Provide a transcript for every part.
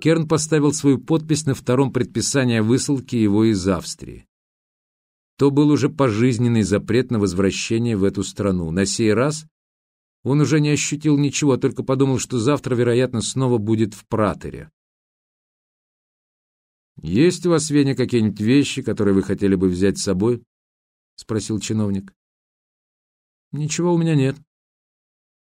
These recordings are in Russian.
Керн поставил свою подпись на втором предписании о высылке его из Австрии. То был уже пожизненный запрет на возвращение в эту страну. На сей раз он уже не ощутил ничего, только подумал, что завтра, вероятно, снова будет в праторе. «Есть у вас, Веня, какие-нибудь вещи, которые вы хотели бы взять с собой?» — спросил чиновник. «Ничего у меня нет»,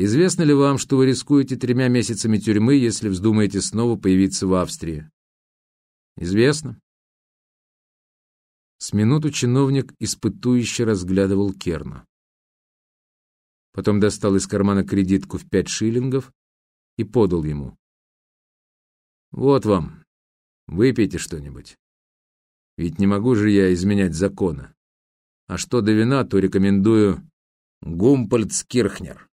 Известно ли вам, что вы рискуете тремя месяцами тюрьмы, если вздумаете снова появиться в Австрии? Известно. С минуту чиновник испытующе разглядывал Керна. Потом достал из кармана кредитку в пять шиллингов и подал ему. «Вот вам, выпейте что-нибудь. Ведь не могу же я изменять закона. А что до вина, то рекомендую Гумпольцкирхнер.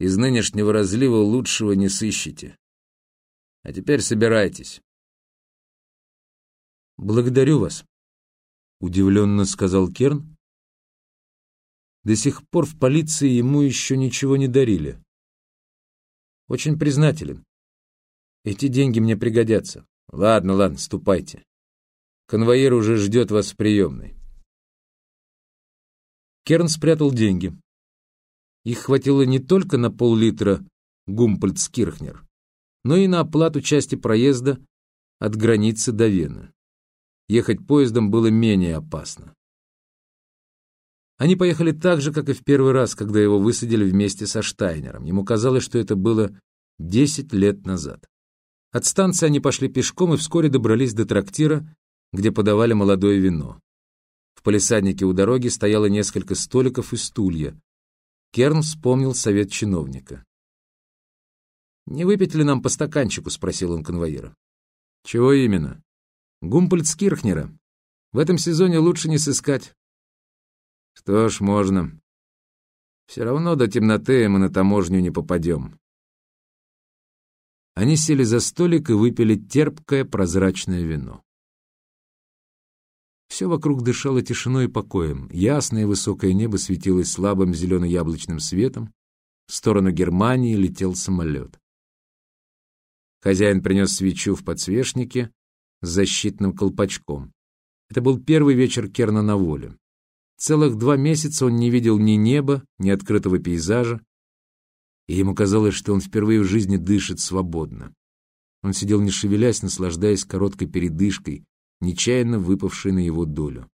Из нынешнего разлива лучшего не сыщете. А теперь собирайтесь. Благодарю вас, удивленно сказал Керн. До сих пор в полиции ему еще ничего не дарили. Очень признателен. Эти деньги мне пригодятся. Ладно, ладно, ступайте. Конвоир уже ждет вас в приемной. Керн спрятал деньги. Их хватило не только на пол-литра Гумпольцкирхнер, но и на оплату части проезда от границы до Вены. Ехать поездом было менее опасно. Они поехали так же, как и в первый раз, когда его высадили вместе со Штайнером. Ему казалось, что это было 10 лет назад. От станции они пошли пешком и вскоре добрались до трактира, где подавали молодое вино. В палисаднике у дороги стояло несколько столиков и стулья. Керн вспомнил совет чиновника. «Не выпить ли нам по стаканчику?» — спросил он конвоира. «Чего именно?» «Гумпольцкирхнера. В этом сезоне лучше не сыскать». «Что ж, можно. Все равно до темноты мы на таможню не попадем». Они сели за столик и выпили терпкое прозрачное вино. Все вокруг дышало тишиной и покоем. Ясное высокое небо светилось слабым зелено-яблочным светом. В сторону Германии летел самолет. Хозяин принес свечу в подсвечнике с защитным колпачком. Это был первый вечер Керна на воле. Целых два месяца он не видел ни неба, ни открытого пейзажа, и ему казалось, что он впервые в жизни дышит свободно. Он сидел не шевелясь, наслаждаясь короткой передышкой, нечаянно выпавший на его долю.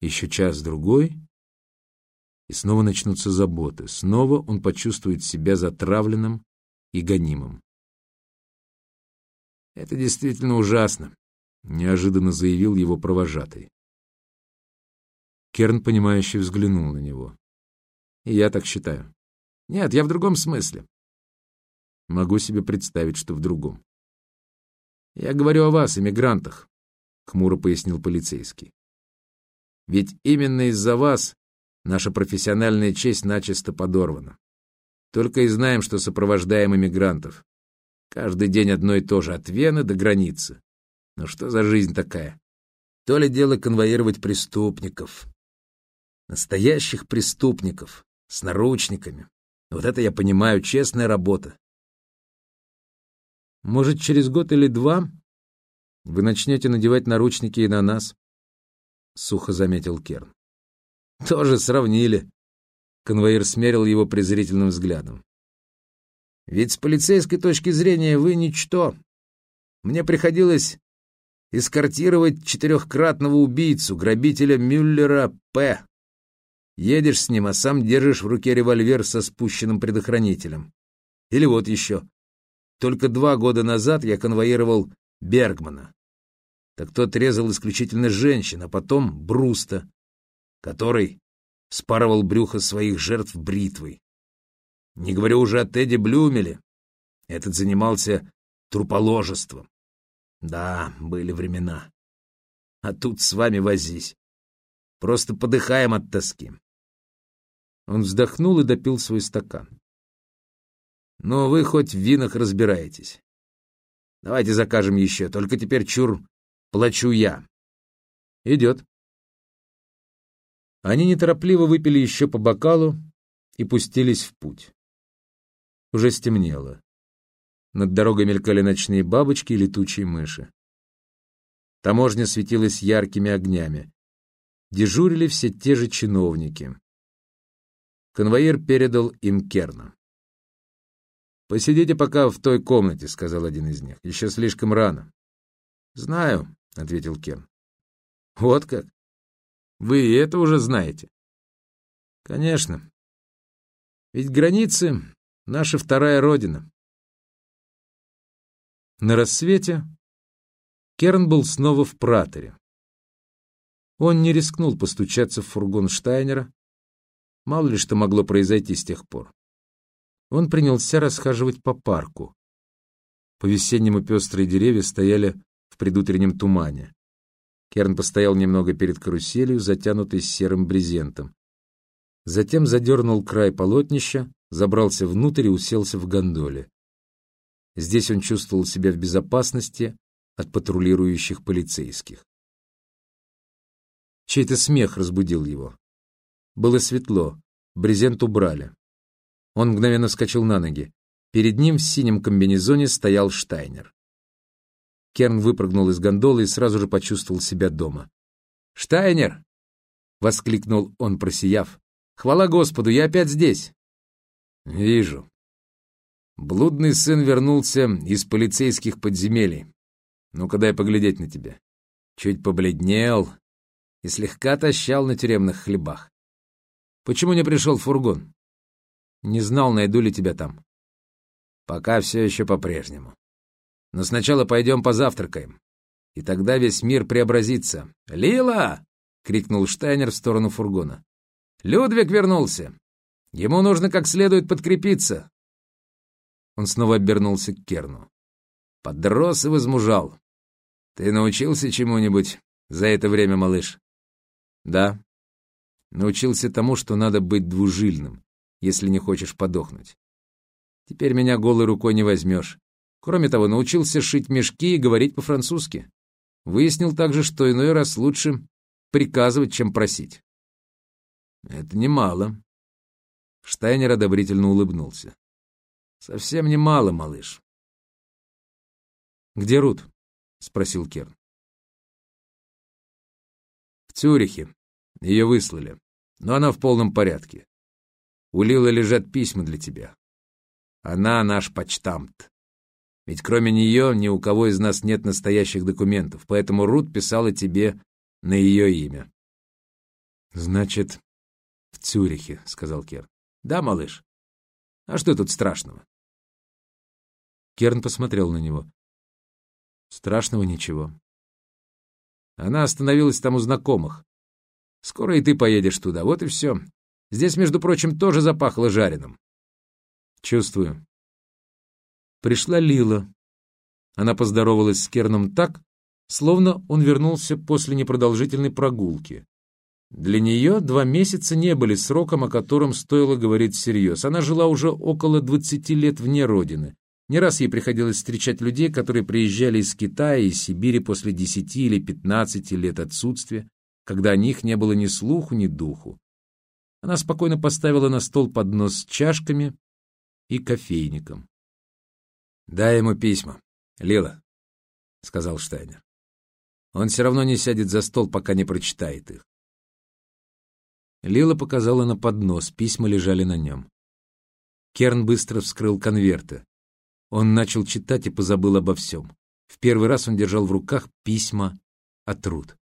Еще час-другой, и снова начнутся заботы. Снова он почувствует себя затравленным и гонимым. «Это действительно ужасно», — неожиданно заявил его провожатый. Керн, понимающе взглянул на него. «И я так считаю». «Нет, я в другом смысле». «Могу себе представить, что в другом». «Я говорю о вас, иммигрантах. — хмуро пояснил полицейский. «Ведь именно из-за вас наша профессиональная честь начисто подорвана. Только и знаем, что сопровождаем иммигрантов. Каждый день одно и то же, от Вены до границы. Но что за жизнь такая? То ли дело конвоировать преступников. Настоящих преступников, с наручниками. Вот это я понимаю, честная работа. Может, через год или два вы начнете надевать наручники и на нас, — сухо заметил Керн. Тоже сравнили. Конвоир смерил его презрительным взглядом. Ведь с полицейской точки зрения вы ничто. Мне приходилось эскортировать четырехкратного убийцу, грабителя Мюллера П. Едешь с ним, а сам держишь в руке револьвер со спущенным предохранителем. Или вот еще. Только два года назад я конвоировал Бергмана. Так тот резал исключительно женщин, а потом Бруста, который спарывал брюхо своих жертв бритвой. Не говорю уже о Теде Блюмеле. Этот занимался труположеством. Да, были времена. А тут с вами возись. Просто подыхаем от тоски. Он вздохнул и допил свой стакан. Но вы хоть в винах разбираетесь. Давайте закажем еще, только теперь чур плачу я. Идет. Они неторопливо выпили еще по бокалу и пустились в путь. Уже стемнело. Над дорогой мелькали ночные бабочки и летучие мыши. Таможня светилась яркими огнями. Дежурили все те же чиновники. Конвоир передал им Керна. «Посидите пока в той комнате», — сказал один из них. «Еще слишком рано». «Знаю», — ответил Керн. «Вот как? Вы и это уже знаете?» «Конечно. Ведь границы — наша вторая родина». На рассвете Керн был снова в праторе. Он не рискнул постучаться в фургон Штайнера. Мало ли что могло произойти с тех пор. Он принялся расхаживать по парку. По-весеннему пестрые деревья стояли в предутреннем тумане. Керн постоял немного перед каруселью, затянутой серым брезентом. Затем задернул край полотнища, забрался внутрь и уселся в гондоле. Здесь он чувствовал себя в безопасности от патрулирующих полицейских. Чей-то смех разбудил его. Было светло, брезент убрали. Он мгновенно вскочил на ноги. Перед ним в синем комбинезоне стоял Штайнер. Керн выпрыгнул из гондолы и сразу же почувствовал себя дома. «Штайнер!» — воскликнул он, просияв. «Хвала Господу, я опять здесь!» «Вижу. Блудный сын вернулся из полицейских подземелий. Ну-ка дай поглядеть на тебя. Чуть побледнел и слегка тащал на тюремных хлебах. Почему не пришел фургон? Не знал, найду ли тебя там. Пока все еще по-прежнему. Но сначала пойдем позавтракаем. И тогда весь мир преобразится. «Лила!» — крикнул Штайнер в сторону фургона. «Людвиг вернулся! Ему нужно как следует подкрепиться!» Он снова обернулся к Керну. «Подрос и возмужал. Ты научился чему-нибудь за это время, малыш?» «Да. Научился тому, что надо быть двужильным, если не хочешь подохнуть. Теперь меня голой рукой не возьмешь. Кроме того, научился шить мешки и говорить по-французски. Выяснил также, что иной раз лучше приказывать, чем просить. Это немало. Штайнер одобрительно улыбнулся. Совсем немало, малыш. Где Рут? спросил Керн. В Цюрихе. Ее выслали. Но она в полном порядке. У Лилы лежат письма для тебя. Она наш почтамт. Ведь кроме нее ни у кого из нас нет настоящих документов, поэтому Рут писала тебе на ее имя. «Значит, в Цюрихе», — сказал Керн. «Да, малыш. А что тут страшного?» Керн посмотрел на него. «Страшного ничего. Она остановилась там у знакомых. Скоро и ты поедешь туда, вот и все. Здесь, между прочим, тоже запахло жареным». «Чувствую. Пришла Лила. Она поздоровалась с Керном так, словно он вернулся после непродолжительной прогулки. Для нее два месяца не были сроком, о котором стоило говорить всерьез. Она жила уже около двадцати лет вне родины. Не раз ей приходилось встречать людей, которые приезжали из Китая и Сибири после десяти или пятнадцати лет отсутствия, когда о них не было ни слуху, ни духу. Она спокойно поставила на стол поднос с чашками и кофейником. «Дай ему письма, Лила», — сказал Штайнер. «Он все равно не сядет за стол, пока не прочитает их». Лила показала на поднос, письма лежали на нем. Керн быстро вскрыл конверты. Он начал читать и позабыл обо всем. В первый раз он держал в руках письма от Рут.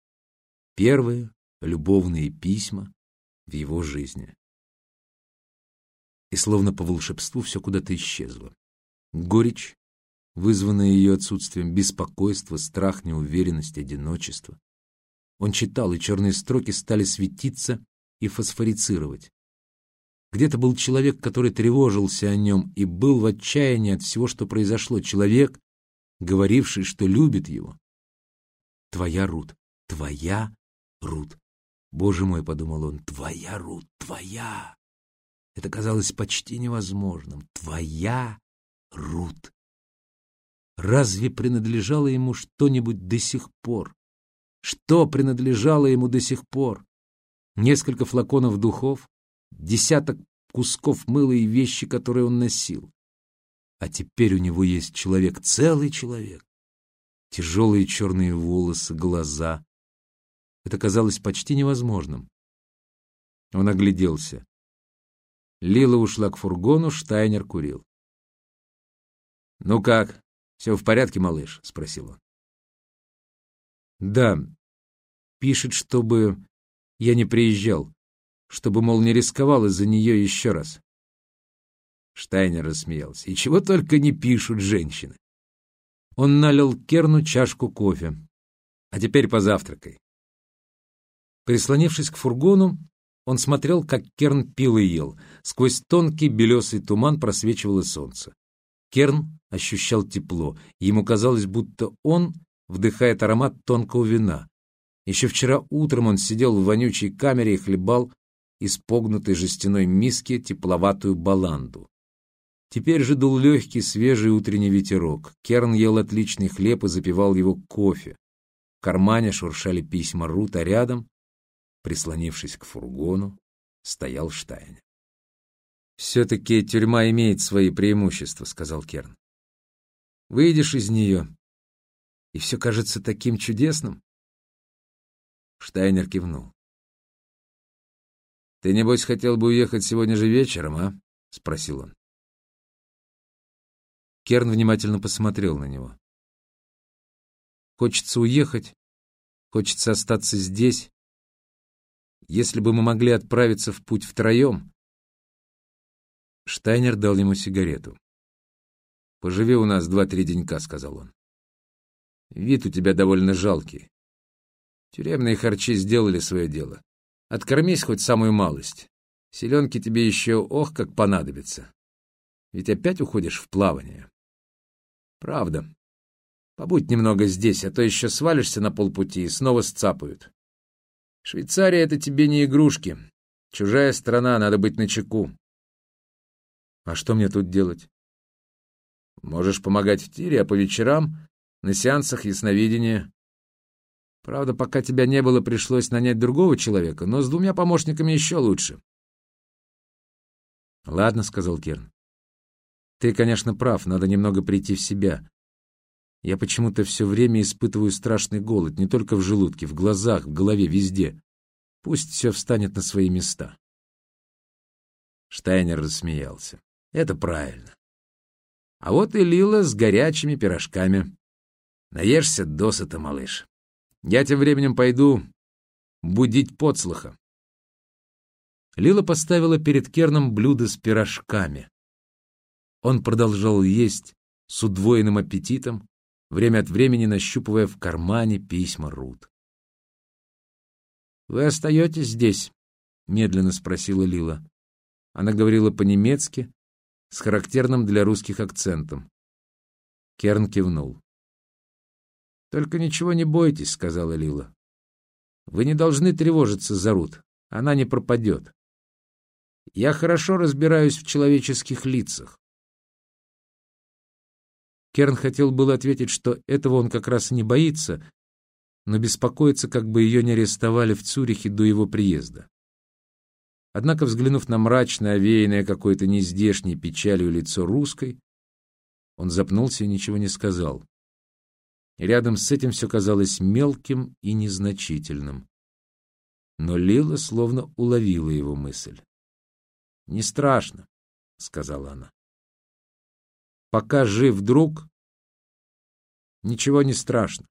Первые любовные письма в его жизни. И словно по волшебству все куда-то исчезло. Горечь, вызванная ее отсутствием, беспокойство, страх, неуверенность, одиночество. Он читал, и черные строки стали светиться и фосфорицировать. Где-то был человек, который тревожился о нем и был в отчаянии от всего, что произошло. Человек, говоривший, что любит его. «Твоя Рут, твоя Рут». «Боже мой», — подумал он, — «твоя Рут, твоя». Это казалось почти невозможным. «Твоя Рут. Разве принадлежало ему что-нибудь до сих пор? Что принадлежало ему до сих пор? Несколько флаконов духов, десяток кусков мыла и вещи, которые он носил. А теперь у него есть человек, целый человек. Тяжелые черные волосы, глаза. Это казалось почти невозможным. Он огляделся. Лила ушла к фургону, Штайнер курил. «Ну как, все в порядке, малыш?» — спросил он. «Да. Пишет, чтобы я не приезжал, чтобы, мол, не рисковал из-за нее еще раз». Штайнер рассмеялся. «И чего только не пишут женщины!» Он налил Керну чашку кофе. «А теперь позавтракай». Прислонившись к фургону, он смотрел, как Керн пил и ел. Сквозь тонкий белесый туман просвечивало солнце. Керн ощущал тепло. Ему казалось, будто он вдыхает аромат тонкого вина. Еще вчера утром он сидел в вонючей камере и хлебал из погнутой жестяной миски тепловатую баланду. Теперь же дул легкий, свежий утренний ветерок. Керн ел отличный хлеб и запивал его кофе. В кармане шуршали письма Рут, а рядом, прислонившись к фургону, стоял Штайн. «Все-таки тюрьма имеет свои преимущества», — сказал Керн. «Выйдешь из нее, и все кажется таким чудесным». Штайнер кивнул. «Ты, небось, хотел бы уехать сегодня же вечером, а?» — спросил он. Керн внимательно посмотрел на него. «Хочется уехать, хочется остаться здесь. Если бы мы могли отправиться в путь втроем...» Штайнер дал ему сигарету. «Поживи у нас два-три денька», — сказал он. «Вид у тебя довольно жалкий. Тюремные харчи сделали свое дело. Откормись хоть самую малость. Селенки тебе еще ох как понадобятся. Ведь опять уходишь в плавание. Правда. Побудь немного здесь, а то еще свалишься на полпути и снова сцапают. Швейцария — это тебе не игрушки. Чужая страна, надо быть начеку. А что мне тут делать? Можешь помогать в тире, а по вечерам на сеансах ясновидения. Правда, пока тебя не было, пришлось нанять другого человека, но с двумя помощниками еще лучше. «Ладно», — сказал Керн. Ты, конечно, прав, надо немного прийти в себя. Я почему-то все время испытываю страшный голод, не только в желудке, в глазах, в голове, везде. Пусть все встанет на свои места. Штайнер рассмеялся. Это правильно. А вот и Лила с горячими пирожками. Наешься досыта, малыш. Я тем временем пойду будить подслуха. Лила поставила перед Керном блюдо с пирожками. Он продолжал есть с удвоенным аппетитом, время от времени нащупывая в кармане письма Рут. «Вы остаетесь здесь?» — медленно спросила Лила. Она говорила по-немецки, с характерным для русских акцентом. Керн кивнул. «Только ничего не бойтесь», — сказала Лила. «Вы не должны тревожиться за Рут. Она не пропадет. Я хорошо разбираюсь в человеческих лицах. Керн хотел было ответить, что этого он как раз и не боится, но беспокоится, как бы ее не арестовали в Цюрихе до его приезда. Однако, взглянув на мрачное, овеянное какой-то нездешней печалью лицо русской, он запнулся и ничего не сказал. Рядом с этим все казалось мелким и незначительным. Но Лила словно уловила его мысль. «Не страшно», — сказала она. Пока жив друг, ничего не страшно.